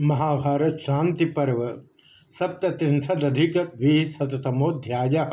महाभारत शांति पर्व सप्तत्रिशदिक द्विशतमोध्याय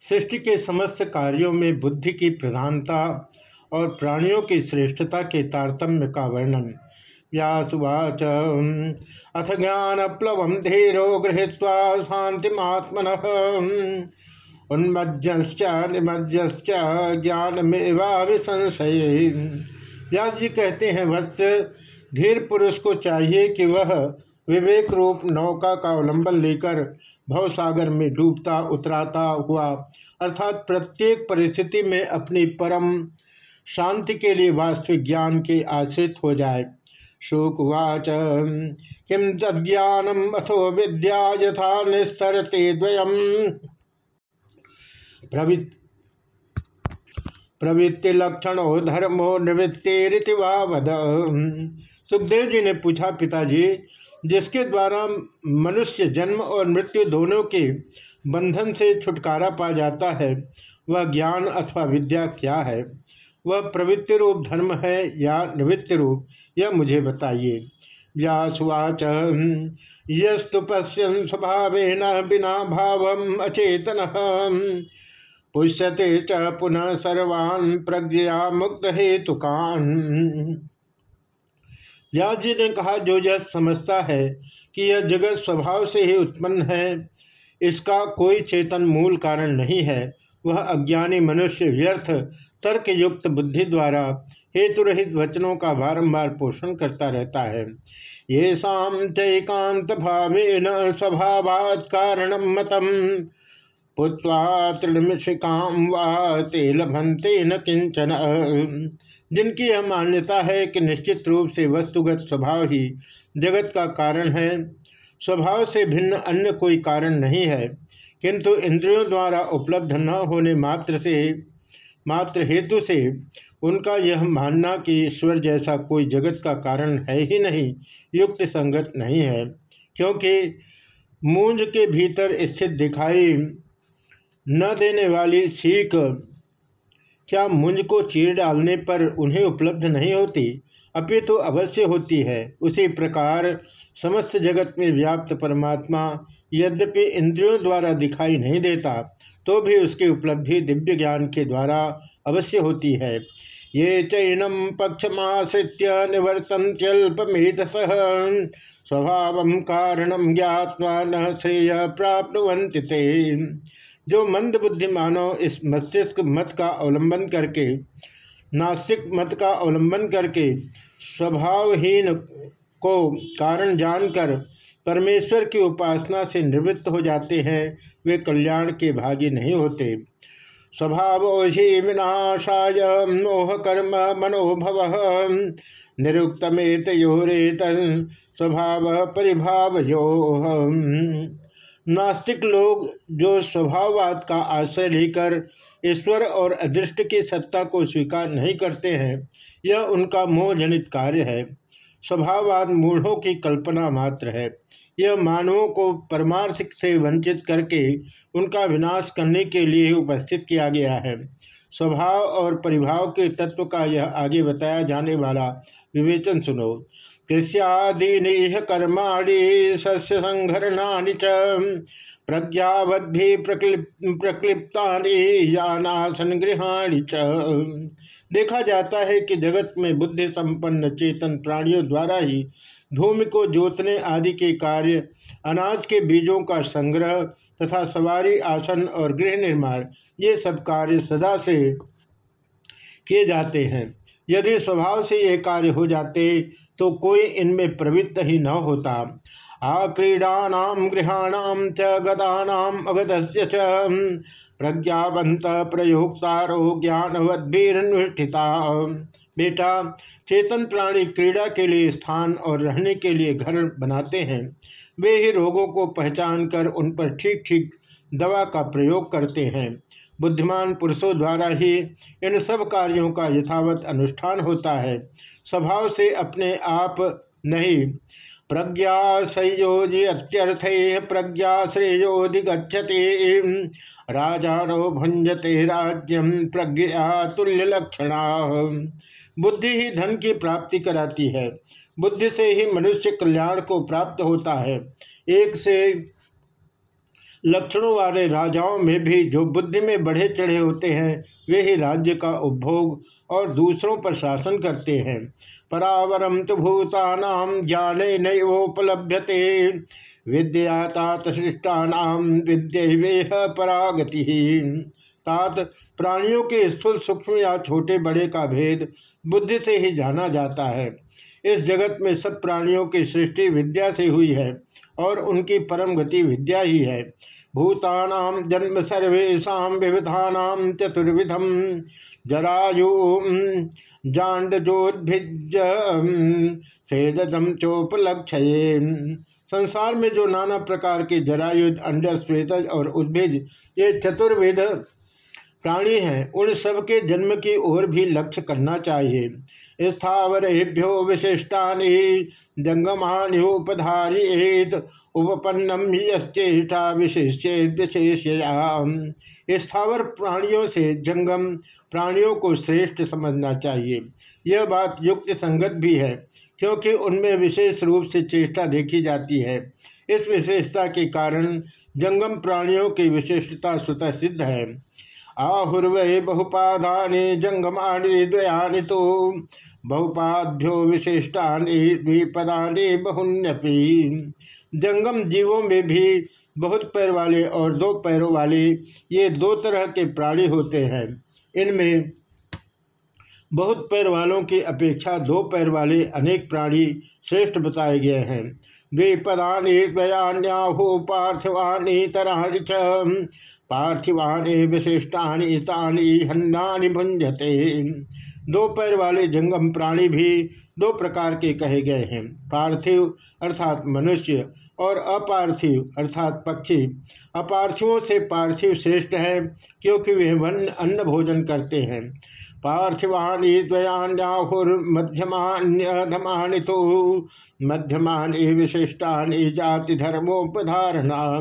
सृष्टि के समस्त कार्यों में बुद्धि की प्रधानता और प्राणियों की श्रेष्ठता के तारतम्य का वर्णन। व्यासुवाच, अथ ज्ञान प्लव धीरो गृहीत्वा शांतिमात्मन उन्मज्जश्च, निमज्जश्च ज्ञानमेवा विसंशय व्यास जी कहते हैं, वत्स धीर पुरुष को चाहिए कि वह विवेक रूप नौका का अवलंबन लेकर भवसागर में डूबता, उतराता हुआ, अर्थात प्रत्येक परिस्थिति में अपनी परम शांति के लिए वास्तविक ज्ञान के आश्रित हो जाए। शुकवाच किम तज्ञानम अथो विद्या यथा निस्तरते द्वयम। प्रवृत्ति लक्षणो धर्मो निवृत्ति वद। सुखदेव जी ने पूछा, पिताजी, जिसके द्वारा मनुष्य जन्म और मृत्यु दोनों के बंधन से छुटकारा पा जाता है, वह ज्ञान अथवा विद्या क्या है? वह प्रवृत्ति रूप धर्म है या निवृत्ति रूप? यह मुझे बताइए। व्यासुवाच, यस्तु पश्यन स्वभाव बिना भाव अचेतन। पुष्यते च पुनः सर्वान् प्रज्ञा मुक्त हेतुकान। व्यास जी ने कहा, जो यह समझता है कि यह जगत स्वभाव से ही उत्पन्न है, इसका कोई चेतन मूल कारण नहीं है, वह अज्ञानी मनुष्य व्यर्थ तर्क युक्त बुद्धि द्वारा हेतु रहित वचनों का बारंबार पोषण करता रहता है। ये शाम चैकांत भावे न स्वभावात कारणम मतम। पुत्वा वा ते लभंते न किंचन जिनकी यह मान्यता है कि निश्चित रूप से वस्तुगत स्वभाव ही जगत का कारण है। स्वभाव से भिन्न अन्य कोई कारण नहीं है, किंतु इंद्रियों द्वारा उपलब्ध न होने मात्र से, मात्र हेतु से उनका यह मानना कि ईश्वर जैसा कोई जगत का कारण है ही नहीं, युक्त संगत नहीं है, क्योंकि मूंज के भीतर स्थित दिखाई न देने वाली सीख क्या मुंज को चीर डालने पर उन्हें उपलब्ध नहीं होती? अपितु तो अवश्य होती है। उसी प्रकार समस्त जगत में व्याप्त परमात्मा यद्यपि इंद्रियों द्वारा दिखाई नहीं देता तो भी उसकी उपलब्धि दिव्य ज्ञान के द्वारा अवश्य होती है। ये चैनम पक्षमाश्रित्य निवर्तन्त्यल्पमेध स्वभाव कारणम ज्ञावा न श्रेय प्राप्त जो मंद बुद्धि मानव इस मस्तिष्क मत का अवलंबन करके, नास्तिक मत का अवलंबन करके स्वभावहीन को कारण जानकर परमेश्वर की उपासना से निवृत्त हो जाते हैं, वे कल्याण के भागी नहीं होते। स्वभाव विनाशाय मोह कर्म मनोभव निरुक्तमेत योरेत स्वभाव परिभाव यो नास्तिक लोग जो स्वभाववाद का आश्रय लेकर ईश्वर और अदृष्ट की सत्ता को स्वीकार नहीं करते हैं, यह उनका मोहजनित कार्य है। स्वभाववाद मूढ़ों की कल्पना मात्र है। यह मानवों को परमार्थ से वंचित करके उनका विनाश करने के लिए उपस्थित किया गया है। स्वभाव और परिभाव के तत्व का यह आगे बताया जाने वाला विवेचन सुनो। कृष्यादीन कर्माणी सस्य संघरणा च प्रज्ञावद्भि प्रक्लिप्ता यानासन गृहाणी च। देखा जाता है कि जगत में बुद्धि संपन्न चेतन प्राणियों द्वारा ही भूमि को जोतने आदि के कार्य, अनाज के बीजों का संग्रह तथा सवारी, आसन और गृह निर्माण, ये सब कार्य सदा से किए जाते हैं। यदि स्वभाव से ये कार्य हो जाते तो कोई इनमें प्रवृत्त ही न होता। आक्रीडानाम गृहाणाम च गदानाम अगदस्य च। प्रज्ञावंत प्रयोक्तारो ज्ञानवद्भिर्नुष्ठिता बेटा, चेतन प्राणी क्रीड़ा के लिए स्थान और रहने के लिए घर बनाते हैं। वे ही रोगों को पहचान कर उन पर ठीक ठीक दवा का प्रयोग करते हैं। बुद्धिमान पुरुषों द्वारा ही इन सब कार्यों का यथावत अनुष्ठान होता है। स्वभाव से अपने आप नहीं। प्रज्ञा संयोजी अत्यर्थ, प्रज्ञा श्रेयोधिगछते राजानो भुंजते राज्यम प्रज्ञा तुल्य लक्षणा बुद्धि ही धन की प्राप्ति कराती है। बुद्धि से ही मनुष्य कल्याण को प्राप्त होता है। एक से लक्षणों वाले राजाओं में भी जो बुद्धि में बढ़े चढ़े होते हैं, वे ही राज्य का उपभोग और दूसरों पर शासन करते हैं। परावरम तो भूतानाम ज्ञान नोपलभ्यते विद्या तात सृष्टानाम विद्येह परागति। तात प्राणियों के स्थूल सूक्ष्म या छोटे बड़े का भेद बुद्धि से ही जाना जाता है। इस जगत में सब प्राणियों की सृष्टि विद्या से हुई है। और उनकी परम गति विद्या ही है। भूतानाम जन्म सर्वेशा विविधानाम चतुर्विधम जरायु जांडजोद्भिज स्वेदम चोपलक्ष संसार में जो नाना प्रकार के जरायुध अंडर स्वेदज और उद्भिज, ये चतुर्विध प्राणी हैं, उन सब के जन्म की ओर भी लक्ष्य करना चाहिए। स्थावरेभ्यो विशिष्टानि जंगमान्योपधारित उपपन्नम यश्चेष्टा विशिष्ट स्थावर प्राणियों से जंगम प्राणियों को श्रेष्ठ समझना चाहिए। यह बात युक्त संगत भी है, क्योंकि उनमें विशेष रूप से चेष्टा देखी जाती है। इस विशेषता के कारण जंगम प्राणियों की विशिष्टता स्वतः सिद्ध है। आहुर्वै बहुपाधानि जंगमानि द्वयानि तो बहुपाध्यो विशिष्टानि द्विपदानि बहुन्यपि। जंगम जीवों में भी बहुत पैर वाले और दो पैरों वाले ये दो तरह के प्राणी होते हैं। इनमें बहुत पैर वालों की अपेक्षा दो पैर वाले अनेक प्राणी श्रेष्ठ बताए गए हैं। द्विपदानी द्वयान्याहु पार्थिवानी तराणि च। पार्थिवानी हन्नानि भुंजते दो पैर वाले जंगम प्राणी भी दो प्रकार के कहे गए हैं। पार्थिव अर्थात मनुष्य और अपार्थिव अर्थात पक्षी। अपार्थिवों से पार्थिव श्रेष्ठ है, क्योंकि वे वन अन्न भोजन करते हैं। पार्थिवाणी द्वयान्याहुर्मध्यमान्यधमानि तो। मध्यमानि विशिष्टानि जाति धर्मोपधारणा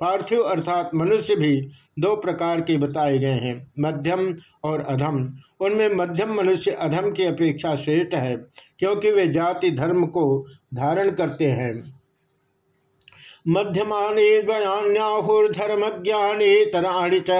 पार्थिव अर्थात मनुष्य भी दो प्रकार के बताए गए हैं, मध्यम और अधम। उनमें मध्यम मनुष्य अधम की अपेक्षा श्रेष्ठ है, क्योंकि वे जाति धर्म को धारण करते हैं। मध्यमाने द्वयान्याहुर्धर्म ज्ञानी तराणि च।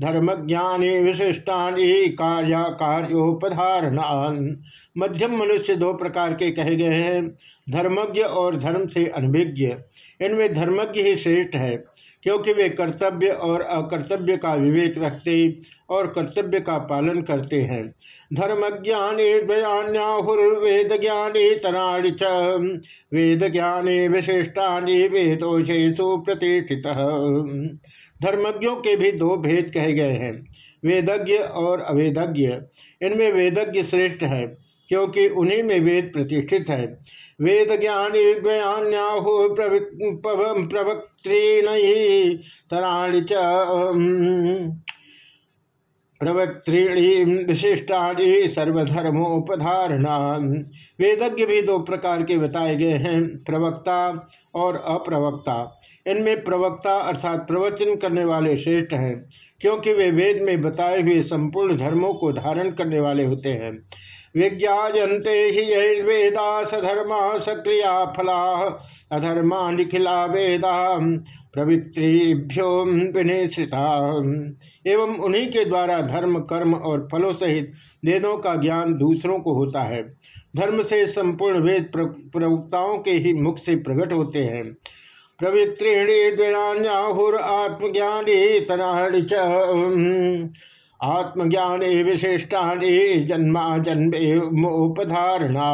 धर्म ज्ञानी विशिष्टानि कार्या कार्योपधारणान मध्यम मनुष्य दो प्रकार के कहे गए हैं। धर्मज्ञ और धर्म से अनभिज्ञ। इनमें धर्मज्ञ ही श्रेष्ठ है। क्योंकि वे कर्तव्य और अकर्तव्य का विवेक रखते और कर्तव्य का पालन करते हैं। धर्म ज्ञानी द्वयान्याहुर्वेद ज्ञानी तराणि च। वेद ज्ञानी विशिष्टानि वेदोषेशु प्रतिष्ठित। धर्मज्ञों के भी दो भेद कहे गए हैं। वेदज्ञ और अवेदज्ञ। इनमें वेदज्ञ श्रेष्ठ है। क्योंकि उन्हीं में वेद प्रतिष्ठित है। वेद ज्ञानी द्वयान्याहु प्रवक्तृण तराणि च प्रवक्तृणी विशिष्टाणी सर्वधर्मोपधारणा वेदज्ञ भी दो प्रकार के बताए गए हैं, प्रवक्ता और अप्रवक्ता। इनमें प्रवक्ता अर्थात प्रवचन करने वाले श्रेष्ठ हैं, क्योंकि वे वेद में बताए हुए संपूर्ण धर्मों को धारण करने वाले होते हैं। विज्ञाते ही वेदा सधर्मा सक्रिया फला अधर्मा निखिला वेदा प्रवृत्तिभ्यो विनिश्चिता। एवं उन्हीं के द्वारा धर्म, कर्म और फलों सहित वेदों का ज्ञान दूसरों को होता है। धर्म से संपूर्ण वेद प्रवक्ताओं के ही मुख से प्रकट होते हैं। प्रवृत्ति द्वयाहुर आत्मज्ञानी तराणी च। आत्मज्ञान विशिष्टानि जन्मा जन्मोपधारणा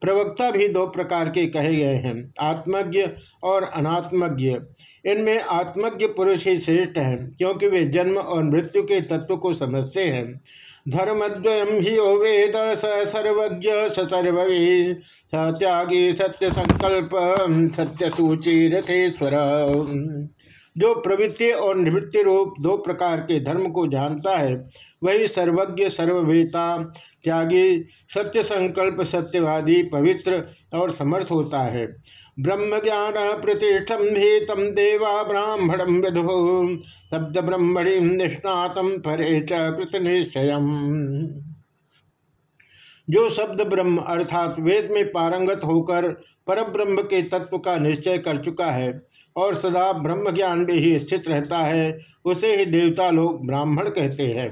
प्रवक्ता भी दो प्रकार के कहे गए हैं, आत्मज्ञ और अनात्मज्ञ। इनमें आत्मज्ञ पुरुष ही श्रेष्ठ है, क्योंकि वे जन्म और मृत्यु के तत्व को समझते हैं। धर्मद्वयम ही ओ वेद, स सर्वज्ञ, स सर्वी स त्यागी सत्य संकल्प सत्य सूची रथेश्वर जो प्रवृत्ति और निवृत्ति रूप दो प्रकार के धर्म को जानता है, वही सर्वज्ञ, सर्वभेता, त्यागी, सत्य संकल्प, सत्यवादी, पवित्र और समर्थ होता है। ब्रह्म ज्ञान प्रतिष्ठम भी तम देवा ब्राह्मणम विदु शब्द ब्रह्मणि निष्णातम परे च कृत निश्चय जो शब्द ब्रह्म अर्थात वेद में पारंगत होकर परब्रह्म के तत्व का निश्चय कर चुका है और सदा ब्रह्म ज्ञान में ही स्थित रहता है, उसे ही देवता लोग ब्राह्मण कहते हैं।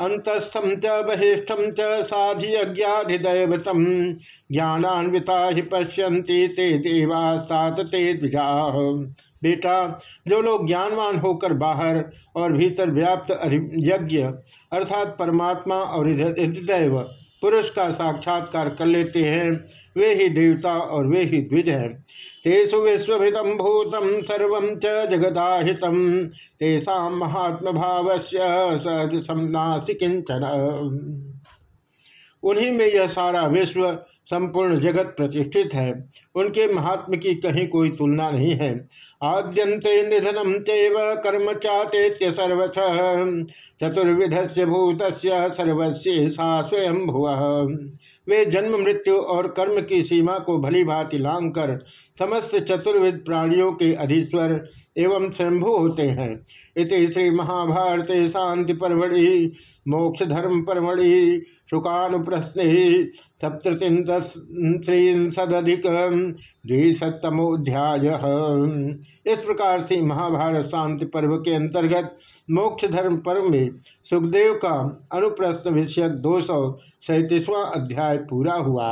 अंतस्थम च बहिष्ठम च साधि अज्ञाधिदैवतम ज्ञानान्विता ही पश्यंती ते देवास्तात ते बेटा, जो लोग ज्ञानवान होकर बाहर और भीतर व्याप्त यज्ञ अर्थात परमात्मा और हृदय पुरुष का साक्षात्कार कर लेते हैं। वे ही देवता और वे ही द्विज हैं। तेसु विश्वभितम भूतम सर्व च जगदाहित। तेषा महात्म भाव से सहज किंचन उन्हीं में यह सारा विश्व संपूर्ण जगत प्रतिष्ठित है। उनके महात्म की कहीं कोई तुलना नहीं है। आद्यंते निधनम चैव कर्म चाते सर्वथ चतुर्विध से भूत सर्वस्व सा स्वयं भुव वे जन्म, मृत्यु और कर्म की सीमा को भली भांति लांग कर समस्त चतुर्विध प्राणियों के अधीश्वर एवं स्वयंभू होते हैं। इति श्री महाभारत शांति परमढ़ि मोक्ष धर्म परमढ़ि शुकानुप्रश्न ही सप्ततिंसदिक द्विशतमोध्याय इस प्रकार से महाभारत शांति पर्व के अंतर्गत मोक्ष धर्म पर्व में सुखदेव का अनुप्रश्न विषयक दो सौ सैंतीसवां अध्याय पूरा हुआ।